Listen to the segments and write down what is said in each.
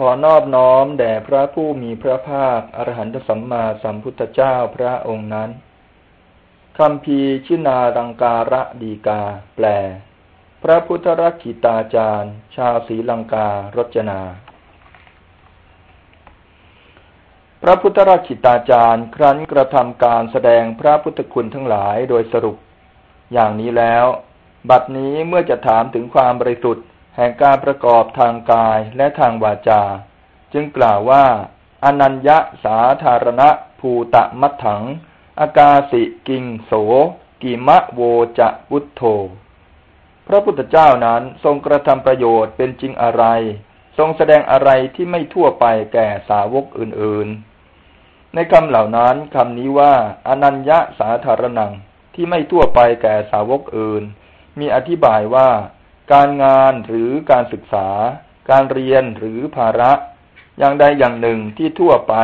ขอนอบน้อมแด่พระผู้มีพระภาคอรหันตสัมมาสัมพุทธเจ้าพระองค์นั้นคำพีชินารังการะดีกา แปล พระพุทธรักขิตาจารย์ ชาวศรีลังการจนา พระพุทธรักขิตาจารย์ ครั้นกระทำการแสดงพระพุทธคุณทั้งหลายโดยสรุป อย่างนี้แล้ว บัดนี้เมื่อจะถามถึงความบริสุทธิ์ แห่งการประกอบทางกายและทางวาจา จึงกล่าวว่า อนัญญาสาธารณะภูตะมัถัง อากาสิกิงโส กิมะโวจะพุทโธ พระพุทธเจ้านั้นทรงกระทำประโยชน์เป็นจริงอะไร ทรงแสดงอะไรที่ไม่ทั่วไปแก่สาวกอื่นๆ ในคำเหล่านั้นคำนี้ว่า อนัญญาสาธารณังที่ไม่ทั่วไปแก่สาวกอื่น มีอธิบายว่า การงานหรือการศึกษา การเรียนหรือภาระ อย่างใดอย่างหนึ่งที่ทั่วไป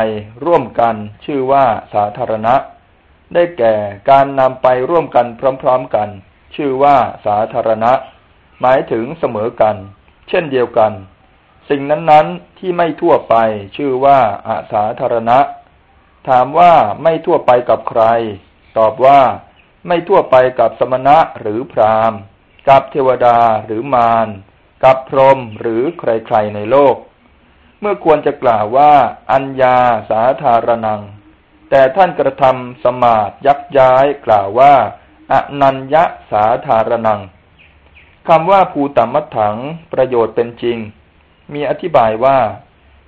ร่วมกันชื่อว่าสาธารณะ ได้แก่การนำไปร่วมกันพร้อมๆกัน ชื่อว่าสาธารณะ หมายถึงเสมอกัน เช่นเดียวกัน สิ่งนั้นๆที่ไม่ทั่วไปชื่อว่าอาสาธารณะ ถามว่าไม่ทั่วไปกับใคร ตอบว่า ไม่ทั่วไปกับสมณะหรือพราหมณ์ กับเทวดาหรือมาร กับพรหมหรือใครๆในโลก เมื่อควรจะกล่าวว่า อัญญาสาธารนัง แต่ท่านกระทำสมาดยักย้ายกล่าวว่าอนัญญาสาธารนังคำว่าภูตมัตถัง ประโยชน์เป็นจริง มีอธิบายว่า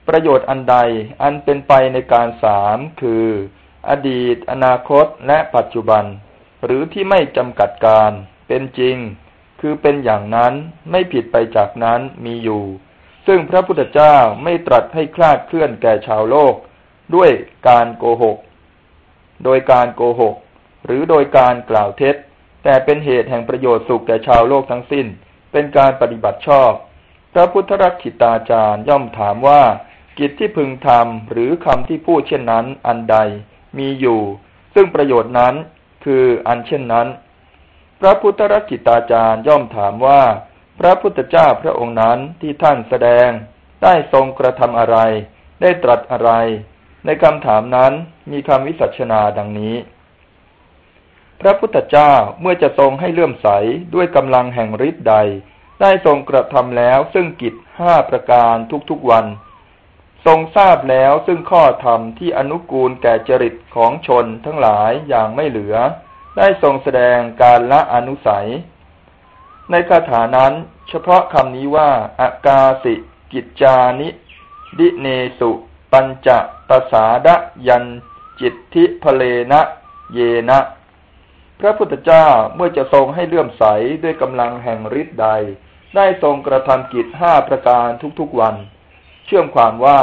ประโยชน์อันใดอันเป็นไปในการสามคือ อดีต อนาคตและปัจจุบัน หรือที่ไม่จำกัดการเป็นจริง คือเป็นอย่างนั้นไม่ผิดไปจากนั้นมีอยู่ ซึ่งพระพุทธเจ้าไม่ตรัสให้คลาดเคลื่อนแก่ชาวโลก ด้วยการโกหก โดยการโกหก หรือโดยการกล่าวเท็จ แต่เป็นเหตุแห่งประโยชน์สุขแก่ชาวโลกทั้งสิ้น เป็นการปฏิบัติชอบ พระพุทธรักขิตาจารย์ย่อมถามว่า กิจที่พึงทำหรือคำที่พูดเช่นนั้นอันใดมีอยู่ ซึ่งประโยชน์นั้นคืออันเช่นนั้น พระพุทธรักิตาจารย์ย่อมถามว่า พระพุทธเจ้าพระองค์นั้นที่ท่านแสดง ได้ทรงกระทำอะไร ได้ตรัสอะไร ในคำถามนั้นมีคำวิสัชนาดังนี้ พระพุทธเจ้าเมื่อจะทรงให้เลื่อมใสด้วยกำลังแห่งฤทธิ์ใด ได้ทรงกระทำแล้วซึ่งกิจห้าประการทุกๆวัน ทรงทราบแล้วซึ่งข้อธรรมที่อนุกูลแก่จริตของชนทั้งหลายอย่างไม่เหลือ ได้ทรงแสดงการละอนุสัย ในคาถานั้น เฉพาะคำนี้ว่า อากาสิ กิจจานิ ดิเนสุ ปัญจะตสาดยัน จิตทิพเลนะ เยนะ พระพุทธเจ้าเมื่อจะทรงให้เลื่อมใสด้วยกำลังแห่งฤทธิ์ใด ได้ทรงกระทำกิจห้าประการทุกๆวัน เชื่อมความว่า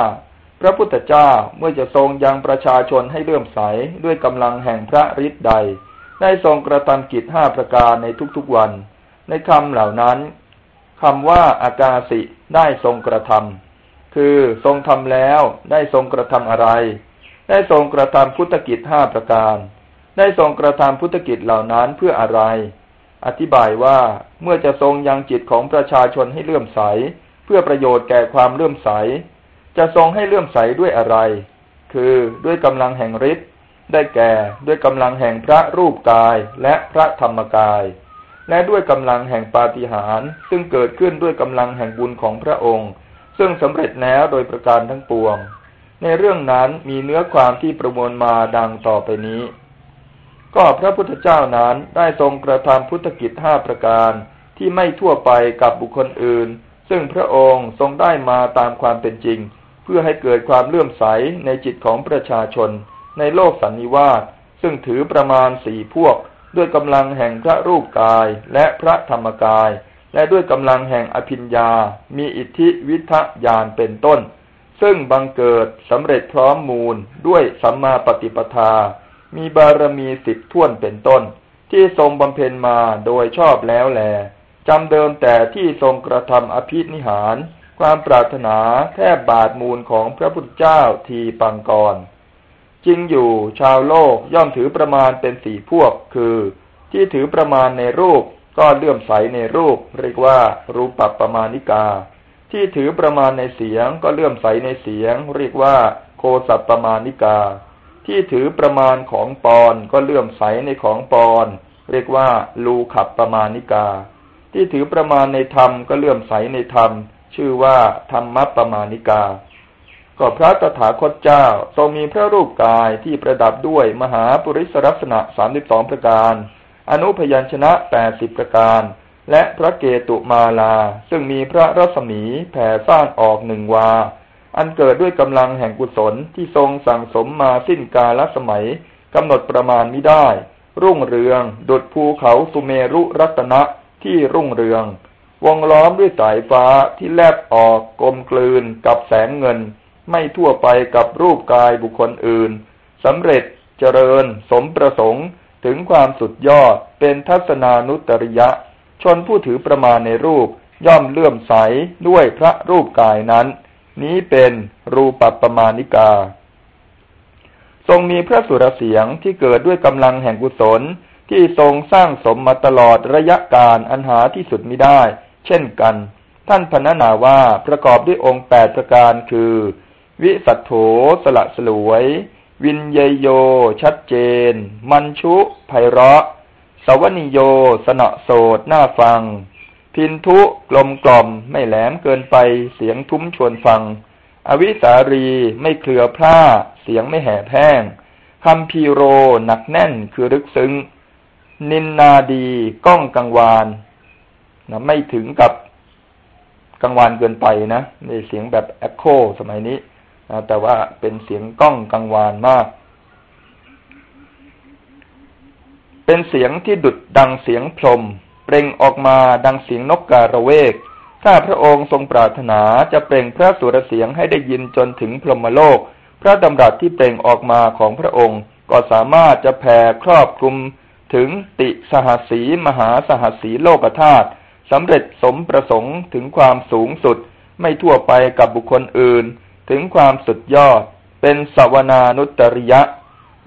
พระพุทธเจ้าเมื่อจะทรงยังประชาชนให้เลื่อมใสด้วยกำลังแห่งพระฤทธิ์ใด ได้ทรงกระทำกิจห้าประการในทุกๆวัน ในคำเหล่านั้นคำว่าอากาสิได้ทรงกระทำคือทรงทำแล้วได้ทรงกระทำอะไร ได้ทรงกระทำพุทธกิจห้าประการ ได้ทรงกระทำพุทธกิจเหล่านั้นเพื่ออะไร อธิบายว่าเมื่อจะทรงยังจิตของประชาชนให้เลื่อมใส เพื่อประโยชน์แก่ความเลื่อมใส จะทรงให้เลื่อมใสด้วยอะไร คือด้วยกำลังแห่งฤทธิ์ ได้แก่ด้วยกำลังแห่งพระรูปกายและพระธรรมกาย และด้วยกำลังแห่งปาฏิหาริย์ซึ่งเกิดขึ้นด้วยกำลังแห่งบุญของพระองค์ ซึ่งสำเร็จแล้วโดยประการทั้งปวง ในเรื่องนั้นมีเนื้อความที่ประมวลมาดังต่อไปนี้ ก็พระพุทธเจ้านั้นได้ทรงกระทำพุทธกิจห้าประการที่ไม่ทั่วไปกับบุคคลอื่น ซึ่งพระองค์ทรงได้มาตามความเป็นจริง เพื่อให้เกิดความเลื่อมใสในจิตของประชาชน ในโลกสันนิวาสซึ่งถือประมาณสี่พวก ด้วยกำลังแห่งพระรูปกายและพระธรรมกาย และด้วยกำลังแห่งอภิญญา มีอิทธิวิทยานเป็นต้น ซึ่งบังเกิดสำเร็จพร้อมมูลด้วยสัมมาปฏิปทา มีบารมีสิบท่วนเป็นต้น ที่ทรงบำเพ็ญมาโดยชอบแล้วแลจำเดิมแต่ที่ทรงกระทำอภินิหาร ความปรารถนาแทบบาทมูลของพระพุทธเจ้าทีปังกร จริงอยู่ชาวโลกย่อมถือประมาณเป็นสี่พวก คือ ที่ถือประมาณในรูปก็เลื่อมใสในรูป เรียกว่า รูปปัปประมาณิกา ที่ถือประมาณในเสียงก็เลื่อมใสในเสียง เรียกว่า โคสัปประมาณิกา ที่ถือประมาณของปอนก็เลื่อมใสในของปอนเรียกว่า ลูขับประมาณิกา ที่ถือประมาณในธรรมก็เลื่อมใสในธรรม ชื่อว่าธรรมประมาณิกา ก็พระตถาคตเจ้าทรงมีพระรูปกายที่ประดับด้วยมหาปุริสลักษณะสามสิบสองประการ อนุพยัญชนะแปดสิบประการ และพระเกตุมาลา ซึ่งมีพระรัศมีแผ่ซ่านออกหนึ่งวา อันเกิดด้วยกำลังแห่งกุศลที่ทรงสั่งสมมาสิ้นกาลสมัยกำหนดประมาณไม่ได้ รุ่งเรืองดุดภูเขาสุเมรุรัตนะที่รุ่งเรือง วงล้อมด้วยสายฟ้าที่แลบออกกลมกลืนกับแสงเงิน ไม่ทั่วไปกับรูปกายบุคคลอื่นสำเร็จเจริญสมประสงค์ถึงความสุดยอดเป็นทัศนานุตริยะ ชนผู้ถือประมาณในรูปย่อมเลื่อมใสด้วยพระรูปกายนั้น นี้เป็นรูปปัปมาณิกา ทรงมีพระสุรเสียงที่เกิดด้วยกำลังแห่งกุศลที่ทรงสร้างสมมาตลอดระยะการอันหาที่สุดมิได้ เช่นกัน ท่านพรรณนาว่าประกอบด้วยองค์แปดประการคือ วิสัทโธสละสลวย วินเยโย ชัดเจน มันชุไพเราะ สวนิโย สนอโสดน่าฟัง พินทุกลมกล่อมไม่แหลมเกินไปเสียงทุ้มชวนฟัง อวิสารีไม่เคลือพร่า เสียงไม่แห่แห้งคำพีโรหนักแน่นคือลึกซึ้ง นินนาดีก้องกังวานนะไม่ถึงกับกังวานเกินไปนะในเสียงแบบแอคโคสมัยนี้ แต่ว่าเป็นเสียงก้องกังวานมาก เป็นเสียงที่ดุดดังเสียงพรมเปล่งออกมาดังเสียงนกการะเวก ถ้าพระองค์ทรงปรารถนาจะเปล่งพระสุรเสียงให้ได้ยินจนถึงพรหมโลก พระดำรัสที่เปล่งออกมาของพระองค์ ก็สามารถจะแผ่ครอบคลุมถึงติสหสีมหาสหสีโลกธาตุสำเร็จสมประสงค์ถึงความสูงสุด ไม่ทั่วไปกับบุคคลอื่น ถึงความสุดยอด เป็นสวนานุตริยะ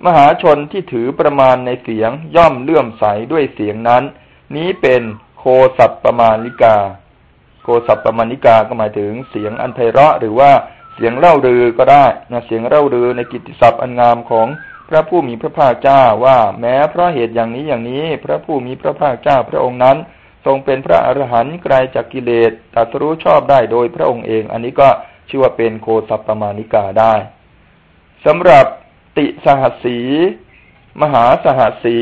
มหาชนที่ถือประมาณในเสียงย่อมเลื่อมใสด้วยเสียงนั้น นี้เป็นโคสัปปมาณิกา โคสัปปมาณิกาก็หมายถึงเสียงอันไพเราะหรือว่าเสียงเล่ารือก็ได้นะเสียงเล่ารือในกิตติศัพท์อันงามของพระผู้มีพระภาคเจ้าว่าแม้เพราะเหตุอย่างนี้อย่างนี้ พระผู้มีพระภาคเจ้าพระองค์นั้น ทรงเป็นพระอรหันต์ไกลจากกิเลสตรัสรู้ชอบได้โดยพระองค์เอง อันนี้ก็ ชื่อว่าเป็นโคสัปปมาณิกาได้สำหรับติสหสี มหาสหสี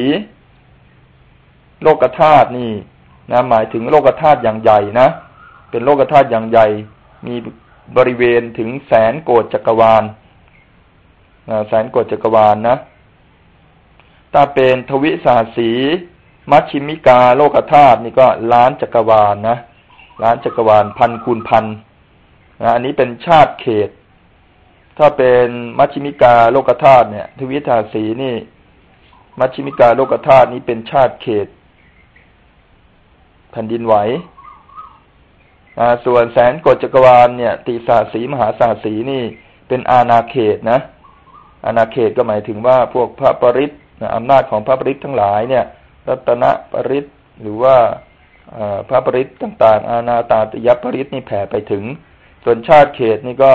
โลกธาตุนี่นะหมายถึงโลกธาตุอย่างใหญ่นะเป็นโลกธาตุอย่างใหญ่ มีบริเวณถึงแสนโกดจักรวาลแสนโกดจักรวาลนะถ้าเป็นทวิสาสีมัชชิมิกา โลกธาตุนี่ก็ล้านจักรวาลนะล้านจักรวาลพันคูณพันน อันนี้เป็นชาติเขต ถ้าเป็นมัชฌิมิกาโลกธาตุเนี่ย ทวิสาหัสสีนี่ มัชฌิมิกาโลกธาตุนี้เป็นชาติเขต แผ่นดินไหวส่วนแสนโกฏิจักรวาลเนี่ยติสาหัสสีมหาสาหัสสีนี่เป็นอาณาเขตนะ อาณาเขตก็หมายถึงว่าพวกพระปริตรอำนาจของพระปริตรทั้งหลายเนี่ย รัตนปริตรหรือว่าพระปริตรต่าง ๆ อาฏานาฏิยปริตรนี่แผ่ไปถึง ส่วนชาติเขตนี่ก็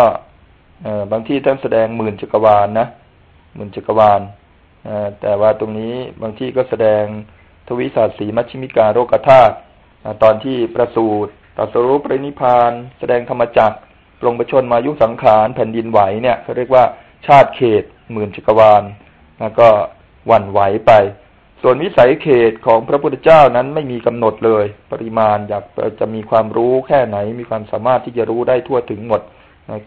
บางที่ท่านแสดงหมื่นจักรวาลนะหมื่นจักรวาลแต่ว่าตรงนี้บางที่ก็แสดงทวิสาสีมัชชิมิกาโรกธาตุตอนที่ประสูตรตัสรู้ปรินิพาน แสดงธรรมจักรปรงประชนมายุสังขารแผ่นดินไหวเนี่ยเขาเรียกว่าชาติเขตหมื่นจักรวาลแล้วก็หวั่นไหวไป ส่วนวิสัยเขตของพระพุทธเจ้านั้นไม่มีกำหนดเลย ปริมาณอยากจะมีความรู้แค่ไหน มีความสามารถที่จะรู้ได้ทั่วถึงหมด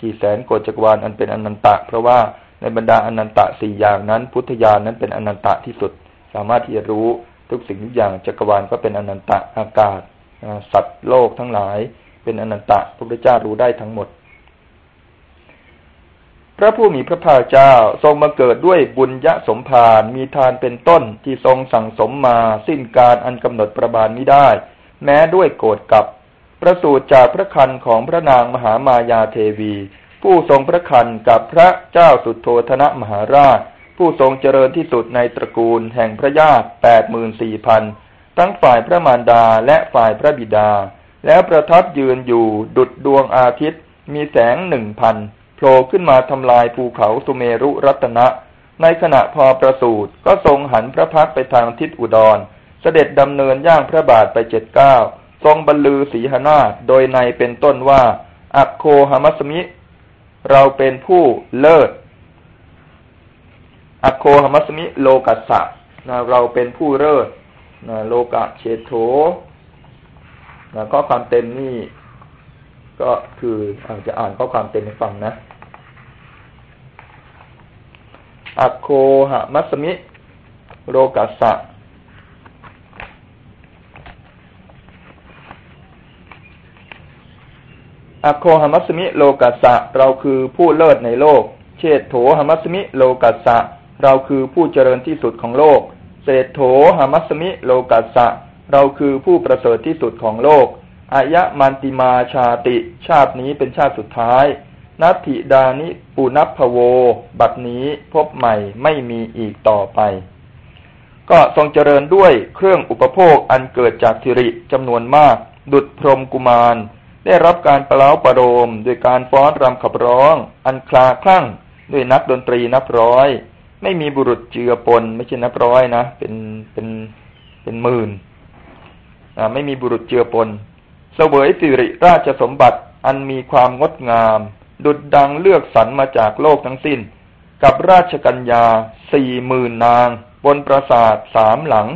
กี่แสนโกจักรวาลอันเป็นอนันตะ เพราะว่าในบรรดาอนันตะสี่อย่างนั้น พุทธญาณนั้นเป็นอนันตะที่สุด สามารถที่จะรู้ทุกสิ่งทุกอย่างจักรวาลก็เป็นอนันตะอากาศสัตว์โลกทั้งหลาย เป็นอนันตะพระพุทธเจ้ารู้ได้ทั้งหมด พระผู้มีพระภาคเจ้าทรงมาเกิดด้วยบุญยะสมภารมีทานเป็นต้นที่ทรงสั่งสมมาสิ้นการอันกำหนดประบาลมิได้ แม้ด้วยโกรธกับ ประสูติจากพระคันของพระนางมหามายาเทวี ผู้ทรงพระคันกับพระเจ้าสุดโทธนะมหาราช ผู้ทรงเจริญที่สุดในตระกูลแห่งพระญาติแปดหมื่นสี่พันทั้งฝ่ายพระมารดาและฝ่ายพระบิดา แล้วประทับยืนอยู่ดุดดวงอาทิตย์มีแสงหนึ่งพัน ผล่ขึ้นมาทำลายภูเขาสุเมรุรัตนะ ในขณะพอประสูติก็ทรงหันพระพักไปทางทิศอุดร เสด็จดำเนินย่างพระบาทไปเจ็ดเก้าทรงบรรลือสีหนาฏโดยในเป็นต้นว่าอักโคหามัสมิ เราเป็นผู้เลิศอักโคหามัสมิ โลกัสสะนะเราเป็นผู้เลิศนะโลกะเชโถนะข้อความเต็มนี่ ก็คืออาจจะอ่านข้อความเต็มให้ฟังนะ อโคหะมัสมิโลกัสสะอโคหมัสมิโลกัสสะ เราคือผู้เลิศในโลก เชตโถหมัสมิโลกัสสะ เราคือผู้เจริญที่สุดของโลก เศษโถหมัสมิโลกัสสะ เราคือผู้ประเสริฐที่สุดของโลกอายะมันติมาชาติ ชาตินี้เป็นชาติสุดท้าย นัตถิดานิปุนัพโว บัดนี้พบใหม่ไม่มีอีกต่อไป ก็ทรงเจริญด้วยเครื่องอุปโภคอันเกิดจากธิริจำนวนมาก ดุดพรมกุมาร ได้รับการประเล้าประโลมโดยการฟ้อนรำขับร้อง อันคลาคลั่ง ด้วยนักดนตรีนับร้อย ไม่มีบุรุษเจือปน ไม่ใช่นับร้อยนะ เป็นเป็นเป็นหมื่นไม่มีบุรุษเจือปนเสวยสิริราชสมบัติอันมีความงดงาม ดุดดังเลือกสรรมาจากโลกทั้งสิ้น กับราชกัญญาสี่หมื่นนาง บนปราสาทสามหลัง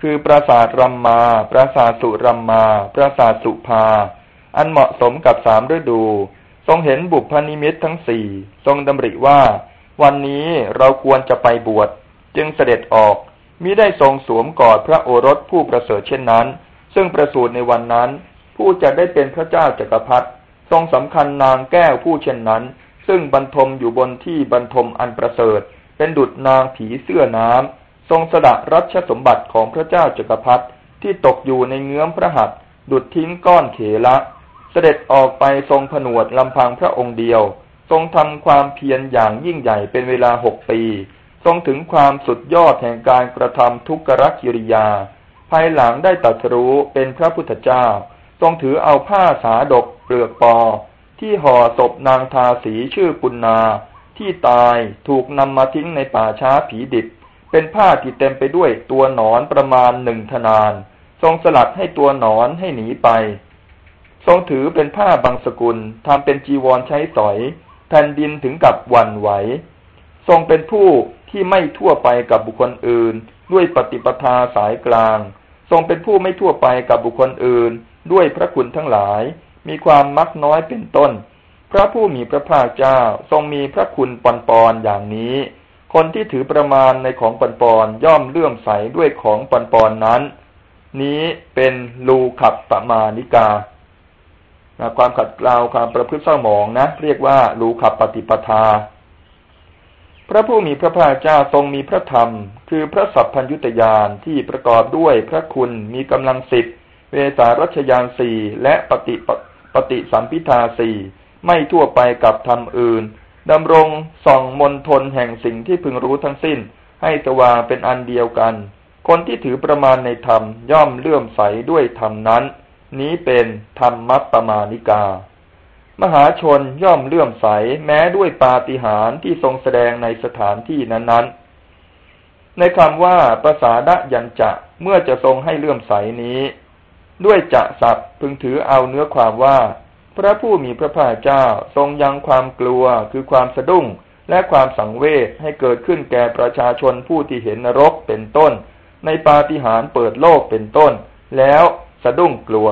คือปราสาทรัมมา ปราสาทสุรัมมา ปราสาทสุภา อันเหมาะสมกับสามฤดู ทรงเห็นบุพนิมิตทั้งสี่ทรงดำริว่า วันนี้เราควรจะไปบวช จึงเสด็จออกมิได้ทรงสวมกอดพระโอรสผู้ประเสริฐเช่นนั้น ซึ่งประสูติในวันนั้น ผู้จะได้เป็นพระเจ้าจักรพรรดิ ทรงสำคัญนางแก้วผู้เช่นนั้น ซึ่งบรรทมอยู่บนที่บรรทมอันประเสริฐ เป็นดุจนางผีเสื้อน้ำทรงสละรัชสมบัติของพระเจ้าจักรพรรดิที่ตกอยู่ในเงื้อมพระหัตถ์ดุดทิ้งก้อนเขละ เสด็จออกไปทรงผนวดลำพังพระองค์เดียว ทรงทำความเพียรอย่างยิ่งใหญ่เป็นเวลาหกปี ทรงถึงความสุดยอดแห่งการกระทำทุกขรกิริยา ภายหลังได้ตัดรู้เป็นพระพุทธเจ้า ทรงถือเอาผ้าสาดก เปลือกปอ ที่ห่อศพนางทาสีชื่อปุณนาที่ตายถูกนำมาทิ้งในป่าช้าผีดิบ เป็นผ้าที่เต็มไปด้วยตัวหนอนประมาณหนึ่งทนาน ทรงสลัดให้ตัวหนอนให้หนีไป ทรงถือเป็นผ้าบางสกุลทำเป็นจีวรใช้สอย แผ่นดินถึงกับวันไหว ทรงเป็นผู้ที่ไม่ทั่วไปกับบุคคลอื่น ด้วยปฏิปทาสายกลาง ทรงเป็นผู้ไม่ทั่วไปกับบุคคลอื่น ด้วยพระคุณทั้งหลาย มีความมักน้อยเป็นต้น พระผู้มีพระภาคเจ้าทรงมีพระคุณปอนปอนอย่างนี้ คนที่ถือประมาณในของปอนปอนย่อมเลื่อมใสด้วยของปอนปอนนั้น นี้เป็นลูขับปมานิกานะความขัดเกลาความประพฤติเศร้าหมองนะ เรียกว่ารูขับปฏิปทา พระผู้มีพระภาคเจ้าทรงมีพระธรรม คือพระสัพพัญยุตยานที่ประกอบด้วยพระคุณมีกำลังสิบเวสารัชยานสี่และปฏิป ปฏิสัมพิทาสี่ไม่ทั่วไปกับธรรมอื่นดำรงส่องมนทนแห่งสิ่งที่พึงรู้ทั้งสิ้น ให้สว่างเป็นอันเดียวกัน คนที่ถือประมาณในธรรมย่อมเลื่อมใสด้วยธรรมนั้น นี้เป็นธรรมมัปมานิกา มหาชนย่อมเลื่อมใสแม้ด้วยปาฏิหาริย์ที่ทรงแสดงในสถานที่นั้นๆ ในคำว่าภาษาดะยันจะเมื่อจะทรงให้เลื่อมใสนี้ ด้วยจะสับพึงถือเอาเนื้อความว่า พระผู้มีพระภาคเจ้าทรงยังความกลัวคือความสะดุ้งและความสังเวชให้เกิดขึ้นแก่ประชาชนผู้ที่เห็นนรกเป็นต้น ในปาฏิหาริย์เปิดโลกเป็นต้น แล้วสะดุ้งกลัว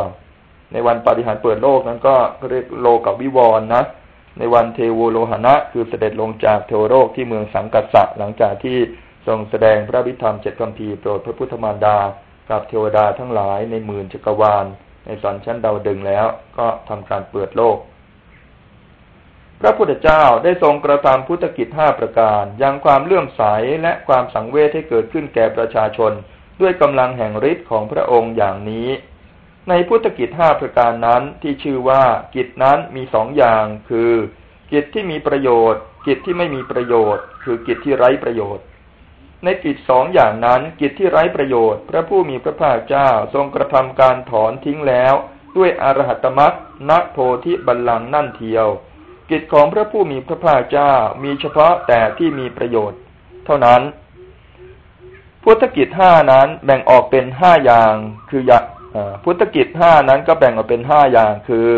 ในวันปาฏิหาริย์เปิดโลกนั้นก็เรียกโลกับวิวรณ์นะในวันเทโวโลหณะคือเสด็จลงจากเทวโลกที่เมืองสังกัสสะหลังจากที่ทรงแสดงพระวิธรรมเจ็ดคำพีโปรดพระพุทธมารดา กับเทวดาทั้งหลายในหมื่นจักรวาล ในสันชั้นดาวดึงแล้วก็ทำการเปิดโลก พระพุทธเจ้าได้ทรงกระทำพุทธกิจห้าประการยังความเลื่อมใสและความสังเวชให้เกิดขึ้นแก่ประชาชน ด้วยกำลังแห่งฤทธิ์ของพระองค์อย่างนี้ ในพุทธกิจห้าประการนั้นที่ชื่อว่ากิจนั้นมีสองอย่างคือ กิจที่มีประโยชน์ กิจที่ไม่มีประโยชน์ คือกิจที่ไร้ประโยชน์ ในกิจสองอย่างนั้นกิจที่ไร้ประโยชน์ พระผู้มีพระภาคเจ้าทรงกระทำการถอนทิ้งแล้ว ด้วยอรหัตมรักนักโพธิบัลลังก์นั่นเทียว กิจของพระผู้มีพระภาคเจ้ามีเฉพาะแต่ที่มีประโยชน์ เท่านั้น พุทธกิจห้านั้นแบ่งออกเป็นห้าอย่างคือพุทธกิจห้านั้นก็แบ่งออกเป็นห้าอย่างคือ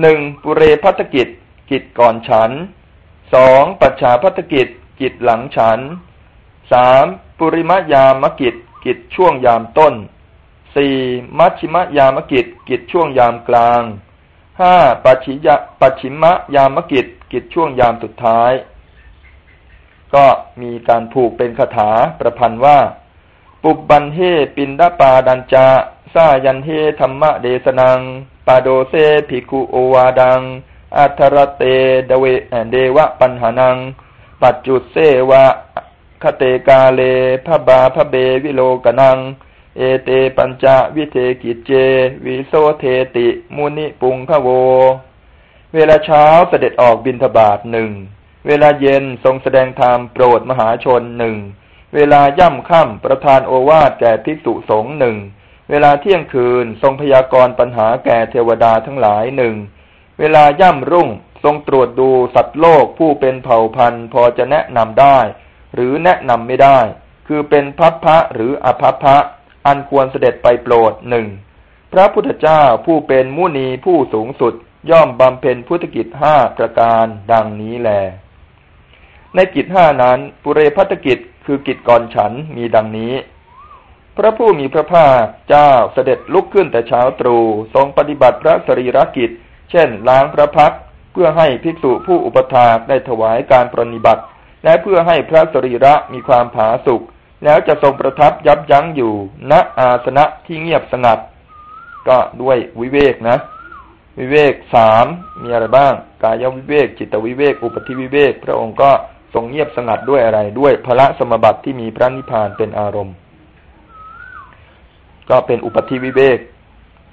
หนึ่งปุเรพัฒกิจ กิจก่อนฉันสองปัจฉาพัฒกิจ กิจหลังฉันสามปุริมยามกิจกิจช่วงยามต้นสี่มัชชิมยามกิจกิจช่วงยามกลางห้าปัจฉิยปัจฉิมยามกิจกิจช่วงยามสุดท้าย ก็มีการผูกเป็นคาถาประพันธ์ว่า ปุบบันเฮปินดาปาดันจาซายันเฮธัมมเทสนัง ปโทเส ภิกขุโอวาทังอัฑฒรัตเตเทเวเทวปัญหานัง ปัจจุเสวะคเตกาเล ภัพพาภัพเพ วิโลกนัง เอเตปัญจวิเธ กิจเจ วิโสเธติมุนิปุงคโว เวลาเช้าเสด็จออกบิณฑบาตหนึ่ง เวลาเย็นทรงแสดงธรรมโปรดมหาชนหนึ่ง เวลาย่ำค่ำประทานโอวาทแก่ภิกษุสงฆ์หนึ่ง เวลาเที่ยงคืนทรงพยากรณ์ปัญหาแก่เทวดาทั้งหลายหนึ่ง เวลาย่ำรุ่ง ทรงตรวจดูสัตว์โลกผู้เป็นเผ่าพันธุ์พอจะแนะนำได้ หรือแนะนำไม่ได้ คือเป็นพัพพะหรืออภัพพะ อันควรเสด็จไปโปรดหนึ่งพระพุทธเจ้าผู้เป็นมุนีผู้สูงสุด ย่อมบำเพ็ญพุทธกิจห้าประการดังนี้แล ในกิจห้านั้น ปุเรพัฒกิจคือกิจก่อนฉันมีดังนี้ พระผู้มีพระภาคเจ้าเสด็จลุกขึ้นแต่เช้าตรู่ทรงปฏิบัติพระสรีรกิจ เช่น ล้างพระพัก เพื่อให้ภิกษุผู้อุปถากได้ถวายการปรนิบัติ และเพื่อให้พระสรีระมีความผาสุกแล้วจะทรงประทับยับยั้งอยู่ณอาสนะที่เงียบสงัด ก็ด้วยวิเวกนะ วิเวกสามมีอะไรบ้าง กายวิเวก จิตวิเวก อุปธิวิเวก พระองค์ก็ทรงเงียบสงัดด้วยอะไรด้วยพระสมบัติที่มีพระนิพพานเป็นอารมณ์ ก็เป็นอุปธิวิเวก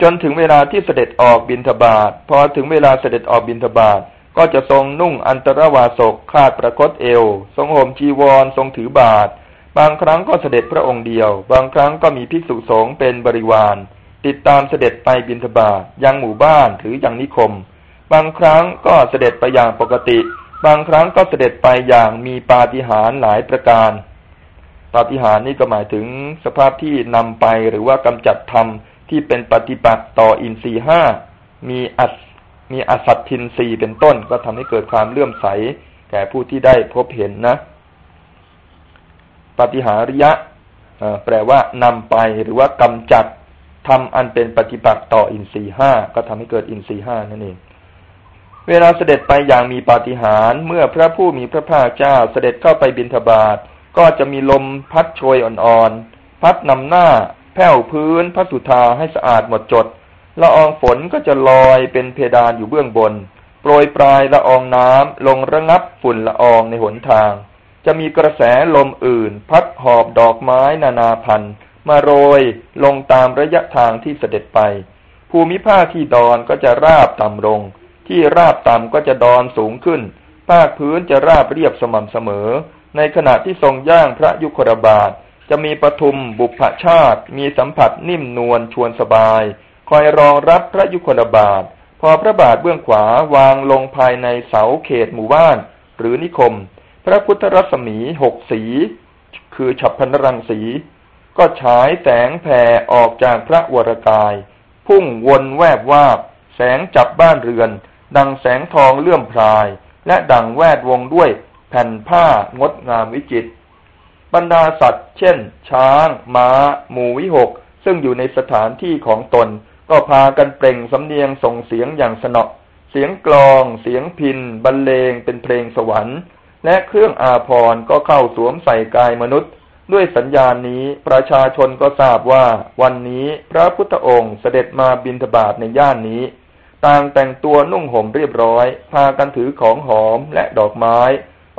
จนถึงเวลาที่เสด็จออกบินทบาทพอถึงเวลาเสด็จออกบินทบาทก็จะทรงนุ่งอันตรวาสกคาดประคตเอว ทรงห่มจีวร ทรงถือบาท บางครั้งก็เสด็จพระองค์เดียว บางครั้งก็มีภิกษุสงฆ์เป็นบริวาร ติดตามเสด็จไปบินทบาทยังหมู่บ้านหรือยังนิคม บางครั้งก็เสด็จไปอย่างปกติ บางครั้งก็เสด็จไปอย่างมีปาฏิหาริย์หลายประการ ปาฏิหาริย์นี่ก็หมายถึงสภาพที่นำไปหรือว่ากำจัดธรรม ที่เป็นปฏิปักษ์ต่ออินทรีห้ามีอัศมีอสัตทินรีเป็นต้น ก็ทำให้เกิดความเลื่อมใส แก่ผู้ที่ได้พบเห็นนะ ปฏิหาริยะแปลว่านำไปหรือว่ากำจัดทำอันเป็นปฏิปักษ์ต่ออินทรีห้าก็ทำให้เกิดอินทรีห้านั่นเองเวลาเสด็จไปอย่างมีปาฏิหาริย์เมื่อพระผู้มีพระภาคเจ้าเสด็จเข้าไปบิณฑบาตก็จะมีลมพัดโชยอ่อนๆ พัดนำหน้า แผ่วพื้นพระสุธาให้สะอาดหมดจดละอองฝนก็จะลอยเป็นเพดานอยู่เบื้องบน โปรยปลายละอองน้ำลงระงับฝุ่นละอองในหนทาง จะมีกระแสลมอื่น พัดหอบดอกไม้นานาพันธุ์มาโรยลงตามระยะทางที่เสด็จไป ภูมิภาคที่ดอนก็จะราบต่ำลง ที่ราบต่ำก็จะดอนสูงขึ้น ภาคพื้นจะราบเรียบสม่ำเสมอ ในขณะที่ทรงย่างพระยุคลบาท จะมีปทุมบุพชาติ มีสัมผัสนิ่มนวลชวนสบาย คอยรองรับพระยุคลบาท พอพระบาทเบื้องขวาวางลงภายในเสาเขตหมู่บ้าน หรือนิคม พระพุทธรัศมีหกสี คือฉับพันรังสี ก็ฉายแสงแผ่ออกจากพระวรกาย พุ่งวนแวบวาบ แสงจับบ้านเรือน ดังแสงทองเลื่อมพราย และดังแวดวงด้วยแผ่นผ้างดงามวิจิตร บรรดาสัตว์ เช่น ช้างม้า หมูวิหก ซึ่งอยู่ในสถานที่ของตน ก็พากันเปล่งสำเนียงส่งเสียงอย่างสนอเสียงกลอง เสียงพินบรรเลงเป็นเพลงสวรรค์ และเครื่องอาภรณ์ก็เข้าสวมใส่กายมนุษย์ ด้วยสัญญาณนี้ประชาชนก็ทราบว่า วันนี้พระพุทธองค์เสด็จมาบินทบาทในย่านนี้ ต่างแต่งตัวนุ่งห่มเรียบร้อย พากันถือของหอมและดอกไม้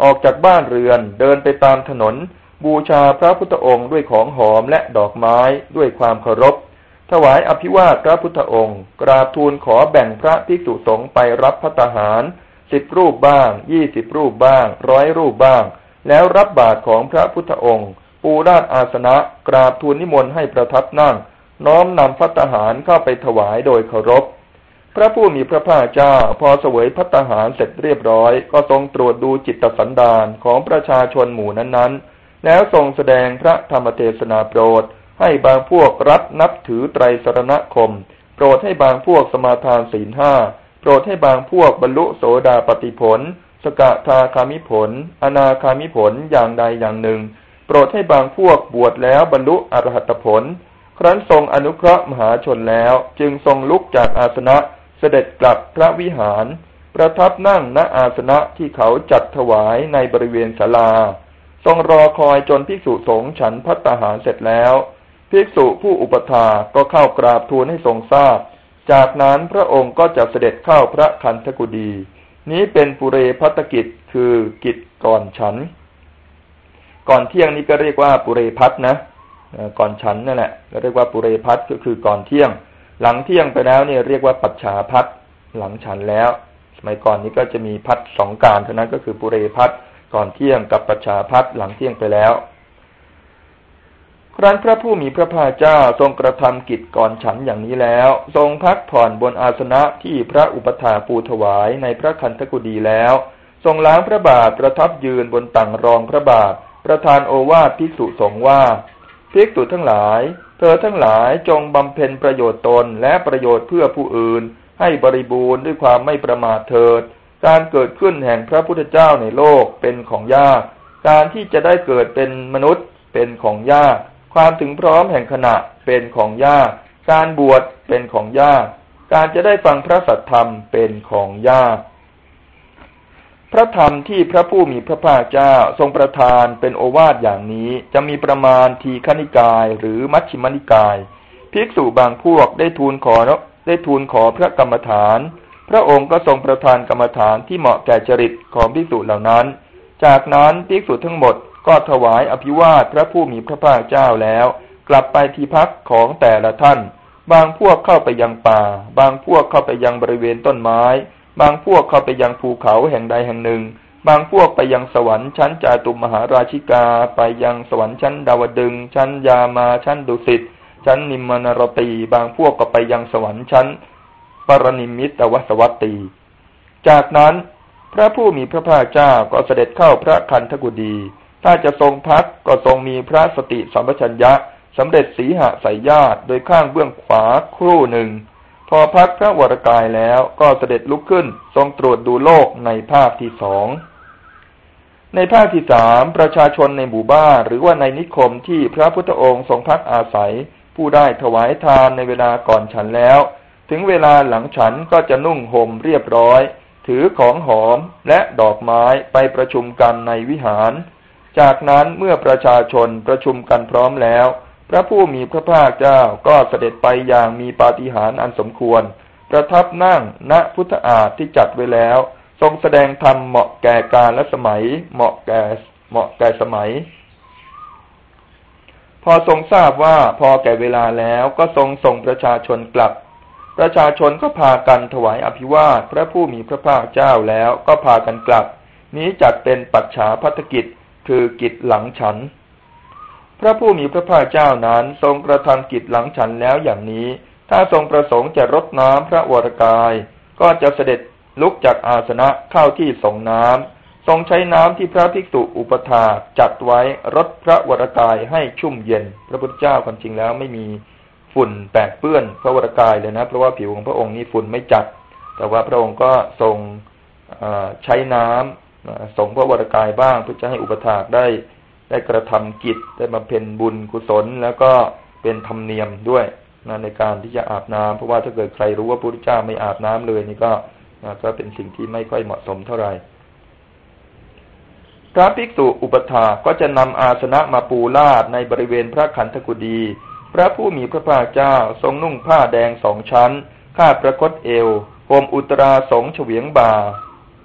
ออกจากบ้านเรือนเดินไปตามถนน บูชาพระพุทธองค์ด้วยของหอมและดอกไม้ด้วยความเคารพ ถวายอภิวาทพระพุทธองค์ กราบทูลขอแบ่งพระภิกษุสงฆ์ไปรับพระตาหารสิบรูปบ้างยี่สิบรูปบ้างร้อยรูปบ้าง แล้วรับบาตรของพระพุทธองค์ ปูราชอาสนะ กราบทูลนิมนต์ให้ประทับนั่ง น้อมนำพัตหารเข้าไปถวายโดยเคารพ พระผู้มีพระภาคเจ้าพอเสวยพัตหารเสร็จเรียบร้อย ก็ทรงตรวจดูจิตสันดานของประชาชนหมู่นั้นๆ แล้วทรงแสดงพระธรรมเทศนาโปรด ให้บางพวกรัดนับถือไตรสรณคม โปรดให้บางพวกสมาทานศีลห้าโปรดให้บางพวกบรรลุโสดาปติผล สกทาคามิผล อนาคามิผลอย่างใดอย่างหนึ่ง โปรดให้บางพวกบวชแล้วบรรลุอรหัตผล ครั้นทรงอนุเคราะห์มหาชนแล้ว จึงทรงลุกจากอาสนะเสด็จกลับพระวิหาร ประทับนั่งณอาสนะที่เขาจัดถวายในบริเวณศาลา ทรงรอคอยจนภิกษุสงฆ์ฉันพัตตาหารเสร็จแล้วภิกษุผู้อุปถาก็เข้ากราบทูลให้ทรงทราบ จากนั้นพระองค์ก็จะเสด็จเข้าพระคันธกุฎีนี้เป็นปุเรพัตกิจคือกิจก่อนฉัน ก่อนเที่ยงนี้ก็เรียกว่าปุเรพัตนะก่อนฉันนั่นแหละเรียกว่าปุเรพัทก็คือก่อนเที่ยง หลังเที่ยงไปแล้วเนี่ยเรียกว่าปัจฉาพัทหลังฉันแล้ว สมัยก่อนนี้ก็จะมีพัทสองการเท่านั้นก็คือปุเรพัท ก่อนเที่ยงกับปัจฉาพัทหลังเที่ยงไปแล้ว ครั้นพระผู้มีพระภาคเจ้าทรงกระทำกิจก่อนฉันอย่างนี้แล้ว ทรงพักผ่อนบนอาสนะที่พระอุปถาปูถวายในพระคันธกุฎีแล้ว ทรงล้างพระบาทประทับยืนบนตังรองพระบาท ประธานโอวาทภิกษุสงฆ์ว่าภิกษุทั้งหลาย เธอทั้งหลายจงบำเพ็ญประโยชน์ตนและประโยชน์เพื่อผู้อื่น ให้บริบูรณ์ด้วยความไม่ประมาทเถิด การเกิดขึ้นแห่งพระพุทธเจ้าในโลกเป็นของยาก การที่จะได้เกิดเป็นมนุษย์เป็นของยาก ความถึงพร้อมแห่งขณะเป็นของยาก การบวชเป็นของยาก การจะได้ฟังพระสัทธรรมเป็นของยาก พระธรรมที่พระผู้มีพระภาคเจ้าทรงประทานเป็นโอวาทอย่างนี้จะมีประมาณทีฆนิกายหรือมัชฌิมนิกาย ภิกษุบางพวกได้ทูลขอได้ทูลขอพระกรรมฐาน พระองค์ก็ทรงประทานกรรมฐานที่เหมาะแก่จริตของภิกษุเหล่านั้น จากนั้นภิกษุทั้งหมดก็ถวายอภิวาทพระผู้มีพระภาคเจ้าแล้ว กลับไปที่พักของแต่ละท่าน บางพวกเข้าไปยังป่า บางพวกเข้าไปยังบริเวณต้นไม้ บางพวกเข้าไปยังภูเขาแห่งใดแห่งหนึ่ง บางพวกไปยังสวรรค์ชั้นจาตุมหาราชิกา ไปยังสวรรค์ชั้นดาวดึง ชั้นยามาชั้นดุสิตชั้นนิมมานรตี บางพวกก็ไปยังสวรรค์ชั้น ปรนิมิตวสวัตตี จากนั้นพระผู้มีพระภาคเจ้าก็เสด็จเข้าพระคันธกุฎีถ้าจะทรงพักก็ทรงมีพระสติสัมปชัญญะสำเร็จสีหะสายญาติโดยข้างเบื้องขวาครู่หนึ่ง พอพักพระวรกายแล้วก็เสด็จลุกขึ้นทรงตรวจดูโลกในภาคที่สองในภาคที่สามประชาชนในหมู่บ้านหรือว่าในนิคมที่พระพุทธองค์ทรงพักอาศัย ผู้ได้ถวายทานในเวลาก่อนฉันแล้ว ถึงเวลาหลังฉันก็จะนุ่งห่มเรียบร้อย ถือของหอมและดอกไม้ไปประชุมกันในวิหาร จากนั้นเมื่อประชาชนประชุมกันพร้อมแล้ว พระผู้มีพระภาคเจ้าก็เสด็จไปอย่างมีปาฏิหาริย์อันสมควร ประทับนั่งณพุทธอาฏที่จัดไว้แล้ว ทรงแสดงธรรมเหมาะแก่การและสมัย เหมาะแก่เหมาะแก่สมัยพอทรงทราบว่าพอแก่เวลาแล้วก็ทรงส่งประชาชนกลับ ประชาชนก็พากันถวายอภิวาทพระผู้มีพระภาคเจ้าแล้วก็พากันกลับ นี้จัดเป็นปัจฉาพัฒกิจคือกิจหลังฉัน พระผู้มีพระภาคเจ้านั้นทรงกระทำกิจหลังฉันแล้วอย่างนี้ ถ้าทรงประสงค์จะรดน้ำพระวรกาย ก็จะเสด็จลุกจากอาสนะเข้าที่ส่งน้ำทรงใช้น้ำที่พระภิกษุอุปถาจัดไว้รดพระวรกายให้ชุ่มเย็น พระพุทธเจ้าความจริงแล้วไม่มี ฝุ่นแปดเปื้อนพระวรกายเลยนะ เพราะว่าผิวของพระองค์นี้ฝุ่นไม่จัด แต่ว่าพระองค์ก็ทรงใช้น้ำส่งพระวรกายบ้าง เพื่อจะให้อุปถากได้ได้กระทำกิจได้มาเพ็ญบุญกุศล แล้วก็เป็นธรรมเนียมด้วยนะในการที่จะอาบน้ำเพราะว่าถ้าเกิดใครรู้ว่าพระพุทธเจ้าไม่อาบน้ำเลยนี่ก็นะก็เป็นสิ่งที่ไม่ค่อยเหมาะสมเท่าไหร่พระภิกษุอุปถาก็จะนำอาสนะมาปูลาดในบริเวณพระขันธกุฎี พระผู้มีพระภาคเจ้าทรงนุ่งผ้าแดงสองชั้นข้าประคตเอวโมอุตราสงเฉวียงบ่า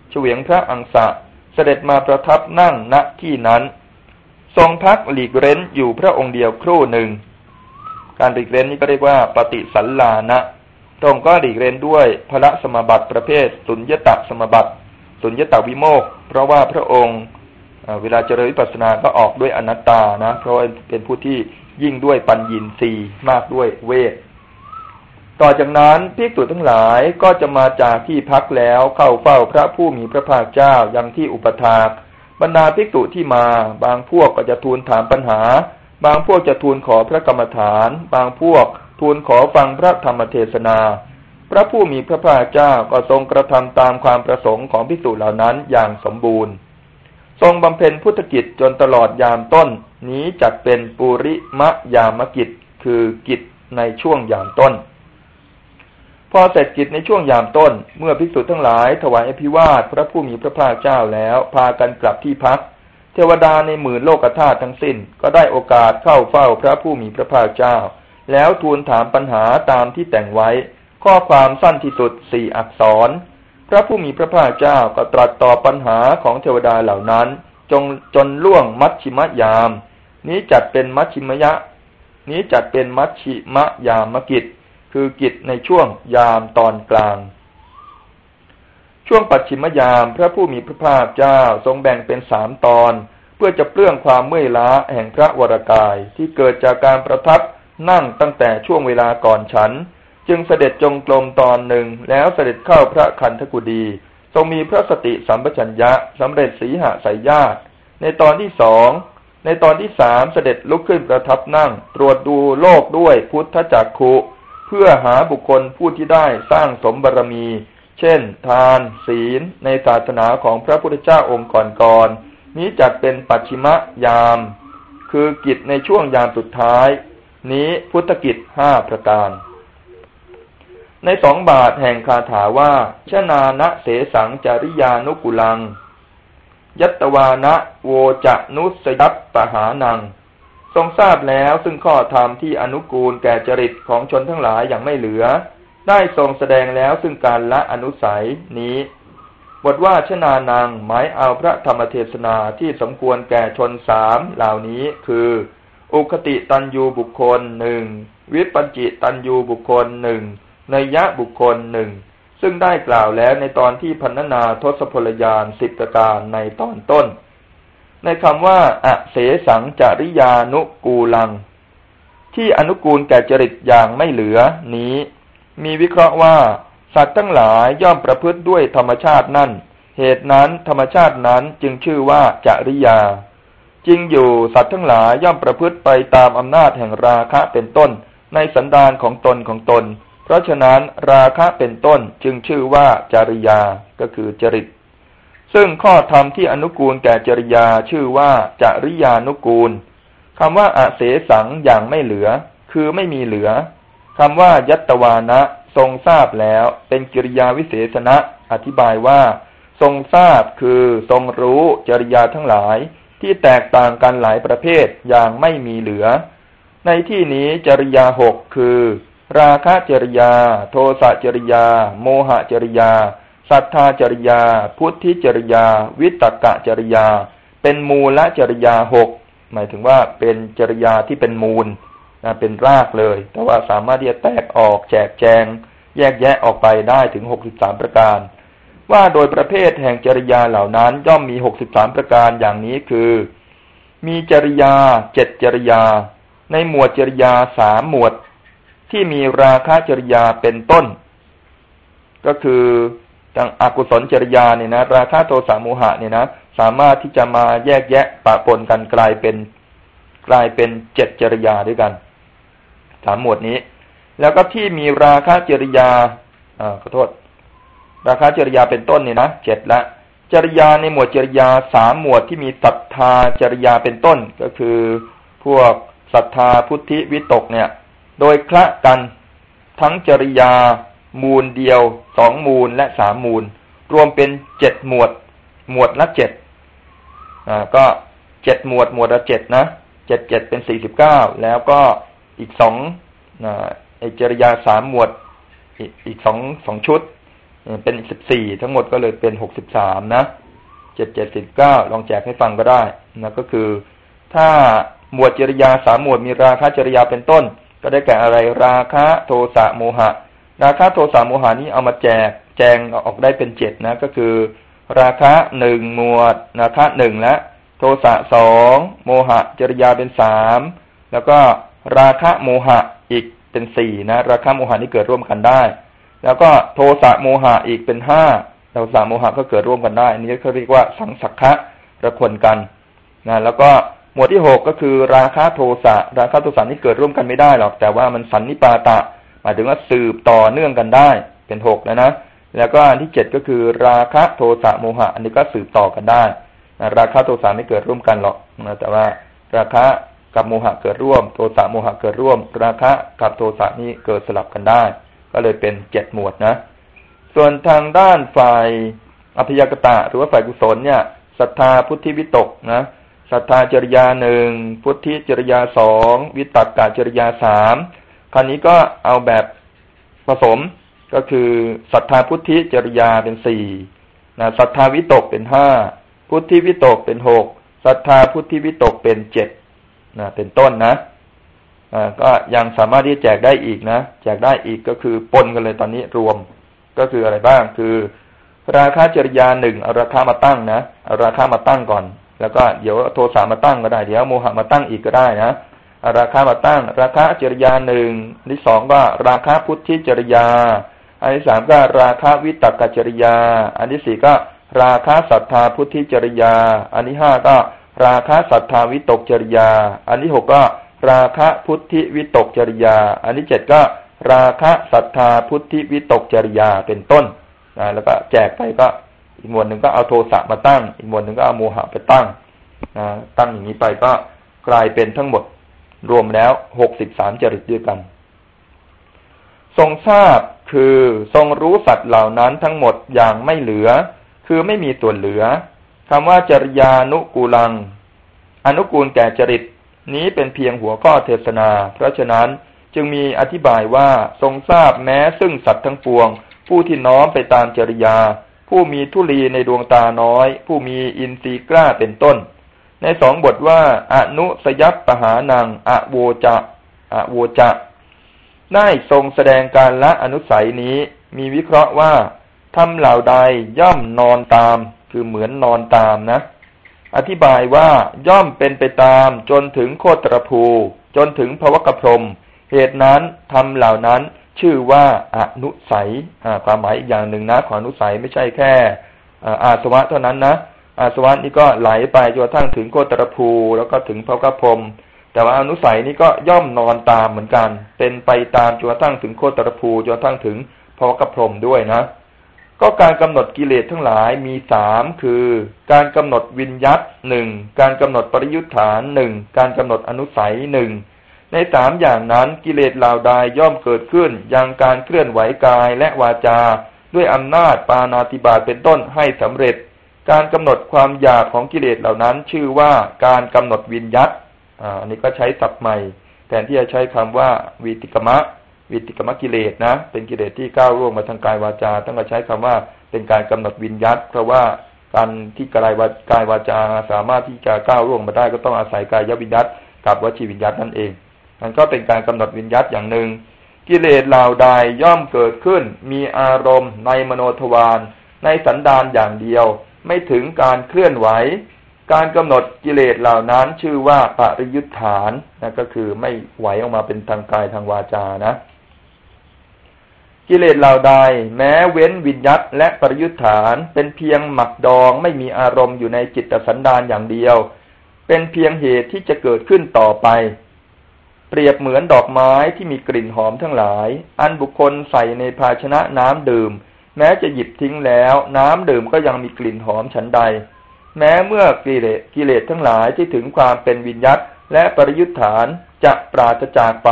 เฉวียงพระอังสะ เสด็จมาประทับนั่งณที่นั้น ทรงพักหลีกเร้นอยู่พระองค์เดียวครู่หนึ่ง การหลีกเร้นนี้ก็เรียกว่าปฏิสัลลานะตรงก็หลีกเร้นด้วยพระสมบัติประเภท สุญญตสมบัติ สุญญตวิโมกเพราะว่าพระองค์เวลาเจริญวิปัสสนาก็ออกด้วยอนัตตานะ เพราะเป็นผู้ที่ ยิ่งด้วยปัญญีสีมากด้วยเวท ต่อจากนั้นภิกษุทั้งหลายก็จะมาจากที่พักแล้วเข้าเฝ้าพระผู้มีพระภาคเจ้ายังที่อุปถากบรรดาภิกษุที่มา บางพวกก็จะทูลถามปัญหา บางพวกจะทูลขอพระกรรมฐาน บางพวกทูลขอฟังพระธรรมเทศนา พระผู้มีพระภาคเจ้าก็ทรงกระทำตามความประสงค์ของภิกษุเหล่านั้นอย่างสมบูรณ์ ทรงบำเพ็ญพุทธกิจจนตลอดยามต้น นี้จัดเป็นปุริมะยามกิจคือกิจในช่วงยามต้น พอเสร็จกิจในช่วงยามต้น เมื่อภิกษุทั้งหลายถวายอภิวาทพระผู้มีพระภาคเจ้าแล้วพากันกลับที่พัก เทวดาในหมื่นโลกธาตุทั้งสิ้น ก็ได้โอกาสเข้าเฝ้าพระผู้มีพระภาคเจ้า แล้วทูลถามปัญหาตามที่แต่งไว้ ข้อความสั้นที่สุดสี่อักษร พระผู้มีพระภาคเจ้าก็ตรัสตอบปัญหาของเทวดาเหล่านั้น จงจนล่วงมัชชิมยาม นี้จัดเป็นมัชชิมยะ นี้จัดเป็นมัชชิมยามกิจ คือกิจในช่วงยามตอนกลาง ช่วงปัจฉิมยามพระผู้มีพระภาคเจ้าทรงแบ่งเป็นสามตอน เพื่อจะเปลื้องความเมื่อยล้าแห่งพระวรกายที่เกิดจากการประทับนั่งตั้งแต่ช่วงเวลาก่อนฉัน จึงเสด็จจงกรมตอนหนึ่งแล้วเสด็จเข้าพระคันธกุดี ทรงมีพระสติสัมปชัญญะสำเร็จสีหสายญาติ ในตอนที่สอง ในตอนที่สามเสด็จลุกขึ้นประทับนั่ง ตรวจดูโลกด้วยพุทธจักขุ เพื่อหาบุคคลผู้ที่ได้สร้างสมบารมี เช่น ทาน ศีล ในศาสนาของพระพุทธเจ้าองค์ก่อนๆนี้จัดเป็นปัจฉิมยาม คือกิจในช่วงยามสุดท้าย นี้พุทธกิจห้าประการ ในสองบาทแห่งคาถาว่าชนานะเสสังจริยานุกุลัง ยัตวานะโวจะนุสยัตปหานัง ทรงทราบแล้วซึ่งข้อธรรมที่อนุกูลแก่จริตของชนทั้งหลายอย่างไม่เหลือ ได้ทรงแสดงแล้วซึ่งการละอนุสัยนี้บทว่าชนานังหมายเอาพระธรรมเทศนาที่สมควรแก่ชนสามเหล่านี้คือ อุคติตันยูบุคคลหนึ่งวิปัญจิตันยูบุคคลหนึ่ง ในยะบุคคลหนึ่งซึ่งได้กล่าวแล้วในตอนที่พันนาทศพลยานสิบประการในตอนต้น ในคำว่าอเสสังจริยานุกูลัง ที่อนุกูลแก่จริตอย่างไม่เหลือนี้ มีวิเคราะห์ว่า สัตว์ทั้งหลายย่อมประพฤติด้วยธรรมชาตินั่น เหตุนั้นธรรมชาตินั้นจึงชื่อว่าจริยา จริงอยู่สัตว์ทั้งหลายย่อมประพฤติไปตามอำนาจแห่งราคะเป็นต้น ในสันดานของตนของตน เพราะฉะนั้นราคะเป็นต้นจึงชื่อว่าจริยาก็คือจริต ซึ่งข้อธรรมที่อนุกูลแก่จริยาชื่อว่าจริยานุกูลคำว่าอาเสสังอย่างไม่เหลือ คือไม่มีเหลือคำว่ายัตวานะทรงทราบแล้ว เป็นกิริยาวิเศษณะ อธิบายว่า ทรงทราบคือทรงรู้จริยาทั้งหลาย ที่แตกต่างกันหลายประเภทอย่างไม่มีเหลือ ในที่นี้จริยาหกคือ ราคะจริยา โทสะจริยา โมหะจริยาศรัทธาจริยา พุทธิจริยา วิตกะจริยา เป็นมูลจริยาหกหมายถึงว่าเป็นจริยาที่เป็นมูลนะเป็นรากเลย แต่ว่าสามารถที่จะแตกออกแจกแจง แยกแยะออกไปได้ถึงหกสิบสามประการ ว่าโดยประเภทแห่งจริยาเหล่านั้นย่อมมีหกสิบสามประการอย่างนี้คือ มีจริยาเจ็ดจริยา ในหมวดจริยาสามหมวด ที่มีราคะจริยาเป็นต้น ก็คือจังอกุศลจริยาเนี่ยนะ ราคะโทสะโมหะเนี่ยนะสามารถที่จะมาแยกแยะปะปนกันกลายเป็นกลายเป็นเจ็ดจริยาด้วยกันสามหมวดนี้ แล้วก็ที่มีราคะจริยาอ่าขอโทษ ราคาจริยาเป็นต้นนี่นะเจ็ดละจริยาในหมวดจริยาสามหมวดที่มีศรัทธาจริยาเป็นต้น ก็คือพวกศรัทธาพุทธิวิตกเนี่ย โดยคละกันทั้งจริยา มูลเดียวสองมูลและสามมูล รวมเป็นเจ็ดหมวด หมวดละเจ็ดอ่าก็เจ็ดหมวดหมวดละเจ็ดนะเจ็ดเจ็ดเป็นสี่สิบเก้าแล้วก็อีกสองไอจริยาสามหมวดอีกสองสองชุด เป็นสิบสี่ทั้งหมดก็เลยเป็นหกสิบสามนะเจ็ดเจ็ดสิบเก้าลองแจกให้ฟังก็ได้นะก็คือ ถ้าหมวดจริยาสามหมวดมีราคะจริยาเป็นต้น ก็ได้แก่อะไร ราคะโทสะโมหะ ราคะโทสะโมหานี้เอามาแจกแจงออกได้เป็นเจ็ดนะ ก็คือ ราคะหนึ่งหมวด ราคะหนึ่งและโทสะสองโมหะจริยาเป็นสามแล้วก็ราคะโมหะอีกเป็นสี่นะ ราคะโมหะนี่เกิดร่วมกันได้ แล้วก็โทสะโมหะอีกเป็นห้าโทสะโมหะก็เกิดร่วมกันได้ อันนี้เขาเรียกว่าสังสักขะระคนกันนะแล้วก็ หมวดที่หกก็คือราคะโทสะราคะโทสะนี่เกิดร่วมกันไม่ได้หรอก แต่ว่ามันสันนิปาตะ หมายถึงว่าสืบต่อเนื่องกันได้ เป็นหกแล้วนะ แล้วก็อันที่เจ็ดก็คือ ราคะโทสะโมหะ อันนี้ก็สืบต่อกันได้ ราคะโทสะไม่เกิดร่วมกันหรอกนะแต่ว่าราคะกับโมหะเกิดร่วม โทสะโมหะเกิดร่วม ราคะกับโทสะนี้เกิดสลับกันได้ ก็เลยเป็นเจ็ดหมวดนะ ส่วนทางด้านฝ่ายอภิยกตะหรือว่าฝ่ายกุศลเนี่ยศรัทธาพุทธิวิตกนะ ศรัทธาจริยาหนึ่งพุทธิจริยาสองวิตกกาจริยาสามคราวนี้ก็เอาแบบผสมก็คือศรัทธาพุทธิจริยาเป็นสี่นะศรัทธาวิตกเป็นห้าพุทธิวิตกเป็นหกศรัทธาพุทธิวิตกเป็นเจ็ดนะเป็นต้นนะอ่าก็ยังสามารถที่แจกได้อีกนะแจกได้อีกก็คือปนกันเลยตอนนี้รวม ก็คืออะไรบ้างคือ ราคาจริยาหนึ่งเอาราคามาตั้งนะเอาราคามาตั้งก่อน แล้วก็เดี๋ยวโทสามาตั้งก็ได้ เดี๋ยวโมหะมาตั้งอีกก็ได้นะราคามาตั้ง ราคาจริยาหนึ่งอันที่สองก็ราคาพุทธิจริยา อันที่สามก็ราคาวิตกจริยา อันที่สี่ก็ราคาศรัทธาพุทธิจริยา อันที่ห้าก็ราคะศรัทธาวิตกจริยา อันที่หกก็ราคะพุทธิวิตกจริยา อันที่เจ็ดก็ราคะศรัทธาพุทธิวิตกจริยาเป็นต้นนะแล้วก็แจกไปก็ อีกหมวดหนึ่งก็เอาโทสะมาตั้ง อีกหมวดหนึ่งก็เอาโมหะไปตั้งนะตั้งอย่างนี้ไปก็กลายเป็นทั้งหมดรวมแล้วหกสิบสามจริตด้วยกัน ทรงทราบคือทรงรู้สัตว์เหล่านั้นทั้งหมดอย่างไม่เหลือ คือไม่มีส่วนเหลือคำว่าจริยานุกูลัง อนุกูลแก่จริตนี้เป็นเพียงหัวข้อเทศนา เพราะฉะนั้นจึงมีอธิบายว่าทรงทราบแม้ซึ่งสัตว์ทั้งปวง ผู้ที่น้อมไปตามจริยา ผู้มีทุลีในดวงตาน้อย ผู้มีอินทรีย์กล้าเป็นต้น ในสองบทว่า อนุสยัปปหานังอโวจะอโวจะได้ทรงแสดงการละอนุสัยนี้ มีวิเคราะห์ว่าทำเหล่าใดย่อมนอนตาม คือเหมือนนอนตามนะ อธิบายว่าย่อมเป็นไปตามจนถึงโคตรภู จนถึงภวกพรม เหตุนั้นทำเหล่านั้น ชื่อว่าอนุสัยความหมายอีกอย่างหนึ่งนะของอนุสัยไม่ใช่แค่อาสวะเท่านั้นนะอาสวะนี่ก็ไหลไปจนทั้งถึงโคตรภู แล้วก็ถึงภวกพรมแต่ว่าอนุสัยนี่ก็ย่อมนอนตามเหมือนกัน เป็นไปตามจนทั้งถึงโคตรภูจนทั้งถึงภวกพรมด้วยนะ ก็การกำหนดกิเลสทั้งหลายมีสามคือ การกำหนดวิญยัตหนึ่งการกำหนดปริยุทธานหนึ่งการกำหนดอนุสัยหนึ่ง ในสามอย่างนั้นกิเลสเหล่าใดย่อมเกิดขึ้น ยังการเคลื่อนไหวกายและวาจา ด้วยอำนาจปานาติบาตเป็นต้นให้สำเร็จ การกำหนดความอยากของกิเลสเหล่านั้น ชื่อว่าการกำหนดวิญยัตอันนี้ก็ใช้ศัพท์ใหม่ แทนที่จะใช้คำว่าวิติกมะ วิติกรรมกิเลสนะ เป็นกิเลสที่ก้าวล่วงมาทางกายวาจาต้องมาใช้คำว่าเป็นการกำหนดวิญญัตเพราะว่าการที่กายวากายวาจาสามารถที่จะก้าวล่วงมาได้ก็ต้องอาศัยกายวิญญัตกับวจีวิญญัตนั่นเอง มันก็เป็นการกำหนดวิญญัตอย่างหนึ่ง กิเลสเหล่าใดย่อมเกิดขึ้น มีอารมณ์ในมโนทวารในสันดานอย่างเดียว ไม่ถึงการเคลื่อนไหว การกำหนดกิเลสเหล่านั้นชื่อว่าปริยุทธานนะก็คือไม่ไหวออกมาเป็นทางกายทางวาจานะกิเลสเหล่าใดแม้เว้นวิญญัตและปริยุทธานเป็นเพียงหมักดองไม่มีอารมณ์อยู่ในจิตสันดานอย่างเดียว เป็นเพียงเหตุที่จะเกิดขึ้นต่อไป เปรียบเหมือนดอกไม้ที่มีกลิ่นหอมทั้งหลาย อันบุคคลใส่ในภาชนะน้ำดื่ม แม้จะหยิบทิ้งแล้ว น้ำดื่มก็ยังมีกลิ่นหอมฉันใด แม้เมื่อกิเลสกิเลสทั้งหลายที่ถึงความเป็นวิญญัตและปริยุทธานจะปราศจากไป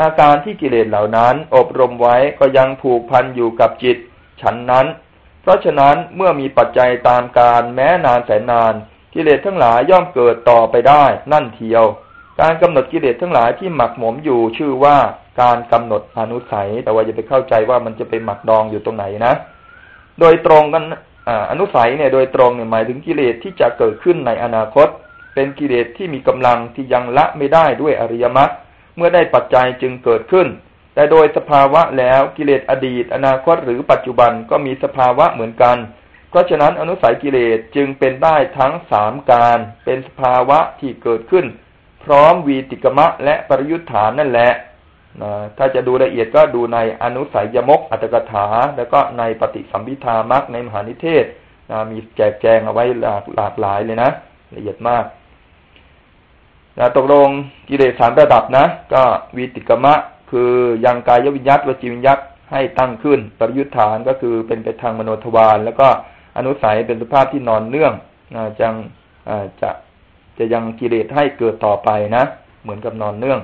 อาการที่กิเลสเหล่านั้นอบรมไว้ก็ยังผูกพันอยู่กับจิต ฉันนั้น เพราะฉะนั้นเมื่อมีปัจจัยตามการแม้นานแสนนาน กิเลสทั้งหลายย่อมเกิดต่อไปได้ นั่นเทียว การกำหนดกิเลสทั้งหลายที่หมักหมมอยู่ชื่อว่าการกำหนดอนุสัย แต่ว่าอย่าไปเข้าใจว่ามันจะไปหมักดองอยู่ตรงไหนนะ โดยตรงกันอนุสัยเนี่ยโดยตรงเนี่ยหมายถึงกิเลสที่จะเกิดขึ้นในอนาคต เป็นกิเลสที่มีกำลังที่ยังละไม่ได้ด้วยอริยมรรคเมื่อได้ปัจจัยจึงเกิดขึ้น แต่โดยสภาวะแล้วกิเลสอดีต อนาคตหรือปัจจุบันก็มีสภาวะเหมือนกัน เพราะฉะนั้นอนุสัยกิเลสจึงเป็นได้ทั้งสามการ เป็นสภาวะที่เกิดขึ้น พร้อมวีติกมะ และปริยุทธานนั่นแหละถ้าจะดูละเอียดก็ดูในอนุสัยยมกอัตถกถา แล้วก็ในปฏิสัมพิธามักในมหานิเทศมีแจกแจงเอาไว้หลากหลากหลายเลยนะละเอียดมากตกลงกิเลสสามระดับนะ ก็วีติกมะ คือยังกายวิญญัตวจีวิญญัตให้ตั้งขึ้น ปริยุทธานก็คือเป็นไปทางมโนทวารแล้วก็อนุสัยเป็นสภาพที่นอนเนื่องจังจะ จะยังกิเลสให้เกิดต่อไปนะ เหมือนกับนอนเนื่อง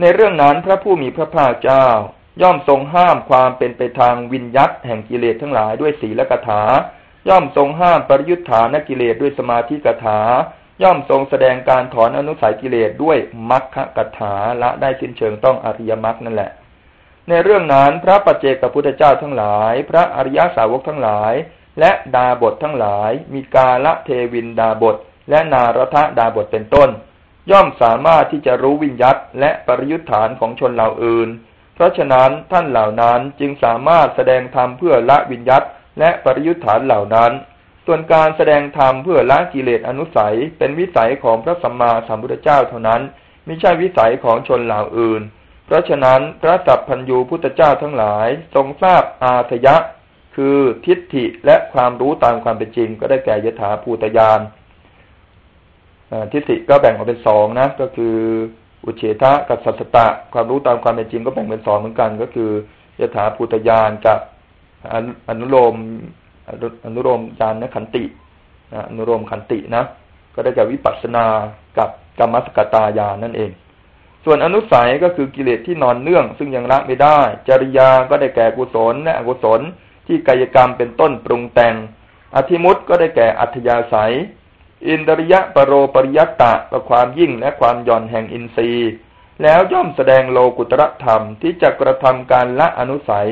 ในเรื่องนั้นพระผู้มีพระภาคเจ้า ย่อมทรงห้ามความเป็นไปทางวิญญัตแห่งกิเลสทั้งหลายด้วยศีลกถา ย่อมทรงห้ามปริยุทธานกิเลสด้วยสมาธิกถา ย่อมทรงแสดงการถอนอนุสัยกิเลสด้วยมัคคะกถาละได้สิ้นเชิงต้องอริยมรรคนั่นแหละในเรื่องนั้นพระปัจเจกพุทธเจ้าทั้งหลาย พระอริยสาวกทั้งหลาย และดาบททั้งหลาย มีกาละเทวินดาบท และนารทะดาบทเป็นต้น ย่อมสามารถที่จะรู้วิญญัตและปริยุทธานของชนเหล่าอื่น เพราะฉะนั้นท่านเหล่านั้นจึงสามารถแสดงธรรมเพื่อละวิญญัตและปริยุทธานเหล่านั้น ส่วนการแสดงธรรมเพื่อละกิเลสอนุสัย เป็นวิสัยของพระสัมมาสัมพุทธเจ้าเท่านั้นไม่ใช่วิสัยของชนเหล่าอื่น เพราะฉะนั้นพระสัพพัญญูพุทธเจ้าทั้งหลายทรงทราบอาทยะ คือทิฏฐิและความรู้ตามความเป็นจริง ก็ได้แก่ยถาภูตยานทิฏฐิก็แบ่งออกเป็นสองนะ ก็คือ อุเฉทะกับสัสตะ ความรู้ตามความเป็นจริง ก็แบ่งเป็นสองเหมือนกัน ก็คือยถาภูตยานกับอนุโลมอนุโลมญาณขันติอนุโลมขันตินะก็ได้แก่วิปัสสนากับกรรมสกตายานนั่นเอง ส่วนอนุสัยก็คือกิเลสที่นอนเนื่อง ซึ่งยังละไม่ได้ จริยาก็ได้แก่กุศลและอกุศล ที่กายกรรมเป็นต้นปรุงแต่ง อธิมุตก็ได้แก่อัธยาศัย อินทริยะปรโรปริยัตตะประความยิ่งและความหย่อนแห่งอินทรีย์ แล้วย่อมแสดงโลกุตรธรรมที่จะกระทำการละอนุสัย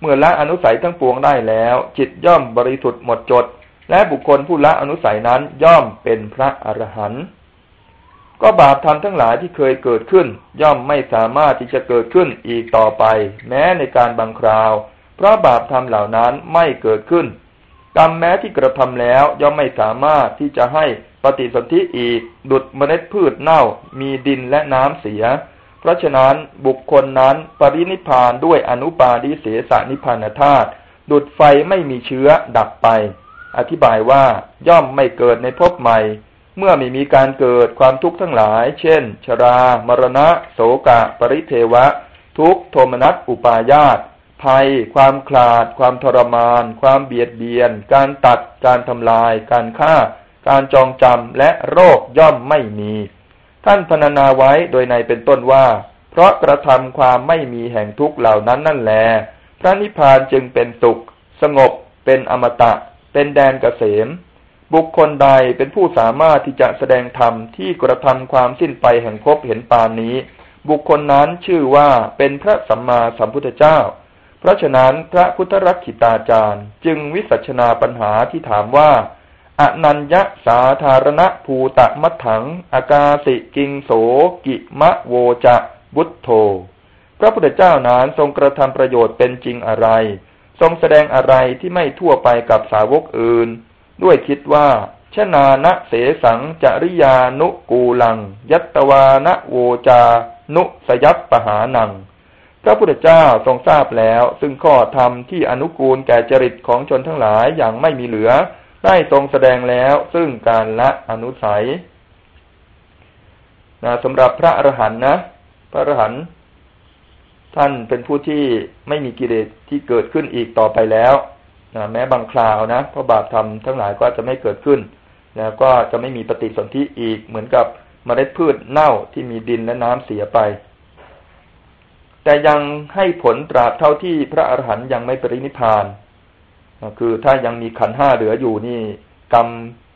เมื่อละอนุสัยทั้งปวงได้แล้ว จิตย่อมบริสุทธิ์หมดจด และบุคคลผู้ละอนุสัยนั้นย่อมเป็นพระอรหันต์ก็บาปธรรมทั้งหลายที่เคยเกิดขึ้น ย่อมไม่สามารถที่จะเกิดขึ้นอีกต่อไป แม้ในการบางคราว เพราะบาปธรรมเหล่านั้นไม่เกิดขึ้น กรรมแม้ที่กระทำแล้วย่อมไม่สามารถที่จะให้ปฏิสนธิอีก ดุดเมล็ดพืชเน่า มีดินและน้ำเสีย เพราะฉะนั้นบุคคลนั้นปรินิพานด้วยอนุปาดิเสสนิพานธาตุดุดไฟไม่มีเชื้อดับไป อธิบายว่าย่อมไม่เกิดในภพใหม่ เมื่อไม่มีการเกิดความทุกข์ทั้งหลาย เช่น ชรา มรณะ โสกะ ปริเทวะ ทุกโทมนัสอุปายาต ภัย ความคลาด ความทรมาน ความเบียดเบียน การตัด การทำลาย การฆ่า การจองจำและโรคย่อมไม่มี ท่านพนานาไว้โดยในเป็นต้นว่า เพราะกระทำความไม่มีแห่งทุกเหล่านั้นนั่นแหลพระนิพพานจึงเป็นสุข สงบ เป็นอมตะ เป็นแดนเกษม บุคคลใดเป็นผู้สามารถที่จะแสดงธรรมที่กระทำความสิ้นไปแห่งภพเห็นปานนี้ บุคคลนั้นชื่อว่าเป็นพระสัมมาสัมพุทธเจ้า เพราะฉะนั้นพระพุทธรักขิตาจารย์ จึงวิสัชนาปัญหาที่ถามว่าอนัญญสาธารณภูตะมัถัง อากาสิกิงโสกิมะโวจะบุตโธพระพุทธเจ้านั้นทรงกระทำประโยชน์เป็นจริงอะไร ทรงแสดงอะไรที่ไม่ทั่วไปกับสาวกอื่น ด้วยคิดว่าชนานะเสสังจริยานุกูลัง ยัตวานะโวจา นุสยัปปหานัง พระพุทธเจ้าทรงทราบแล้ว ซึ่งข้อธรรมที่อนุกูลแก่จริตของชนทั้งหลายอย่างไม่มีเหลือ ได้ทรงแสดงแล้ว ซึ่งการละอนุสัยนะสำหรับพระอรหันต์นะ พระอรหันต์ท่านเป็นผู้ที่ไม่มีกิเลสที่เกิดขึ้นอีกต่อไปแล้วนะแม้บางคราวนะเพราะบาปธรรมทั้งหลายก็จะไม่เกิดขึ้นแล้วก็จะไม่มีปฏิสนธิอีกเหมือนกับเมล็ดพืชเน่าที่มีดินและน้ำเสียไป แต่ยังให้ผลตราบเท่าที่พระอรหันต์ยังไม่ปรินิพานคือถ้ายังมีขันห้าเหลืออยู่นี่ กรรม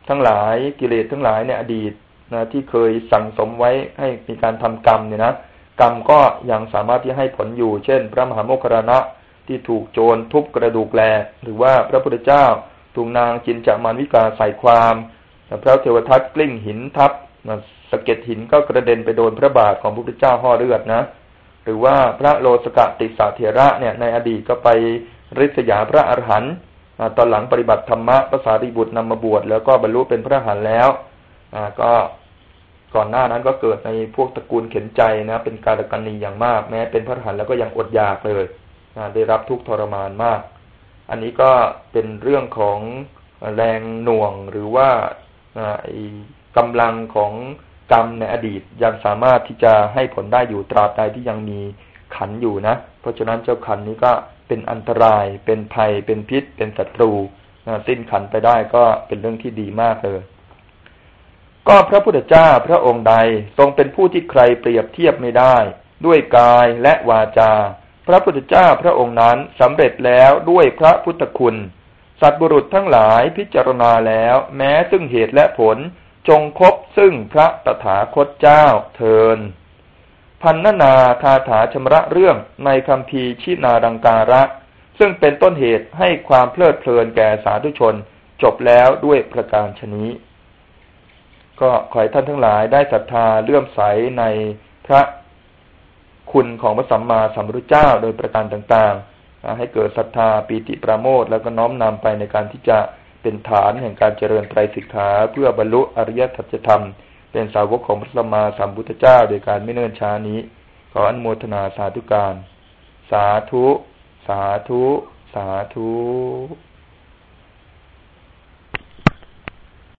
ทั้งหลายกิเลสทั้งหลายในอดีตนะที่เคยสั่งสมไว้ให้มีการทำกรรมเนี่ยนะกรรมก็ยังสามารถที่ให้ผลอยู่ เช่น พระมหาโมคคารณะที่ถูกโจรทุบกระดูกแล หรือว่าพระพุทธเจ้าถูกนางจินจามันวิกาใส่ความพระเทวทัตกลิ้งหินทับสะเก็ดหินก็กระเด็นไปโดนพระบาทของพระพุทธเจ้าห่อเลือดนะ หรือว่าพระโลสกติสาเถระเนี่ยในอดีตก็ไปริษยาพระอรหันต์ตอนหลังปฏิบัติธรรมะภาษาริบุตรนำมาบวชแล้วก็บรรลุเป็นพระอรหันต์แล้วก็ก่อนหน้านั้นก็เกิดในพวกตระกูลเข็นใจนะ เป็นการกันนีอย่างมาก แม้เป็นพระหันแล้วก็ยังอดอยากเลยได้รับทุกทรมานมาก อันนี้ก็เป็นเรื่องของแรงหน่วงหรือว่ากำลังของ กรรมในอดีตยังสามารถที่จะให้ผลได้อยู่ตราบใดที่ยังมีขันอยู่นะ เพราะฉะนั้นเจ้าขันนี้ก็เป็นอันตราย เป็นภัย เป็นพิษ เป็นศัตรูนะสิ้นขันไปได้ก็เป็นเรื่องที่ดีมากเลย ก็พระพุทธเจ้าพระองค์ใดทรงเป็นผู้ที่ใครเปรียบเทียบไม่ได้ ด้วยกายและวาจา พระพุทธเจ้าพระองค์นั้นสำเร็จแล้วด้วยพระพุทธคุณ สัตบุรุษทั้งหลายพิจารณาแล้ว แม้ซึ่งเหตุและผล จงคบซึ่งพระตถาคตเจ้าเทินพันนานาคาถาชำระเรื่องในคำพีชินาดังการะ ซึ่งเป็นต้นเหตุให้ความเพลิดเพลินแก่สาธุชน จบแล้วด้วยประการชนี้ ก็ขอให้ท่านทั้งหลายได้ศรัทธาเลื่อมใสในพระคุณของพระสัมมาสัมพุทธเจ้าโดยประการต่างๆ ให้เกิดศรัทธาปีติประโมทแล้วก็น้อมนำไปในการที่จะ เป็นฐานแห่งการเจริญไตรสิกขาเพื่อบรรลุอริยสัจธรรม เป็นสาวกของพระสัมมาสัมพุทธเจ้าโดยการไม่เนิ่นช้านี้ ขออนุโมทนาสาธุการ สาธุ สาธุ สาธุ